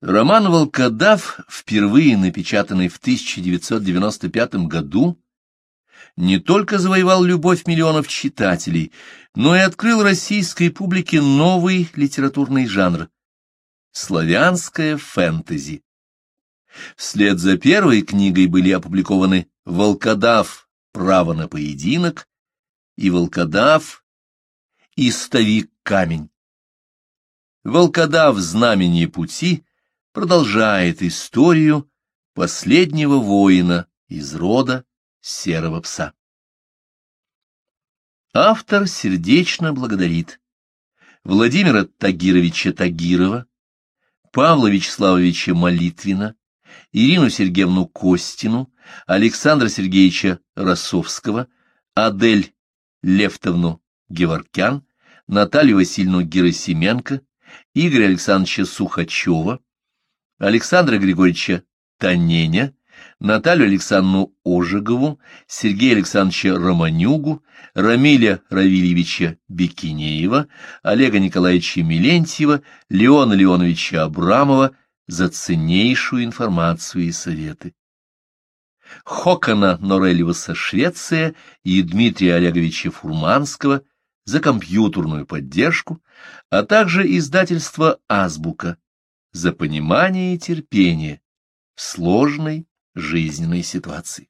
Роман «Волкодав», впервые напечатанный в 1995 году, не только завоевал любовь миллионов читателей, но и открыл российской публике новый литературный жанр — славянское фэнтези. Вслед за первой книгой были опубликованы «Волкодав. Право на поединок» и «Волкодав. Истовик камень». «Волкодав. Знамение пути» продолжает историю последнего воина из рода серого пса. Автор сердечно благодарит Владимира Тагировича Тагирова, Павла Вячеславовича Молитвина, Ирину Сергеевну Костину, Александра Сергеевича Росовского, Адель Левтовну Геворкян, Наталью Васильевну Герасименко, Игоря Александровича Сухачева, Александра Григорьевича Таненя, Наталью Александровну Ожегову, Сергея Александровича Романюгу, Рамиля Равильевича Бекинеева, Олега Николаевича Милентьева, Леона Леоновича Абрамова за ценнейшую информацию и советы. Хокона Норелиуса Швеция и Дмитрия Олеговича Фурманского за компьютерную поддержку, а также издательство «Азбука» за понимание и терпение в сложной жизненной ситуации.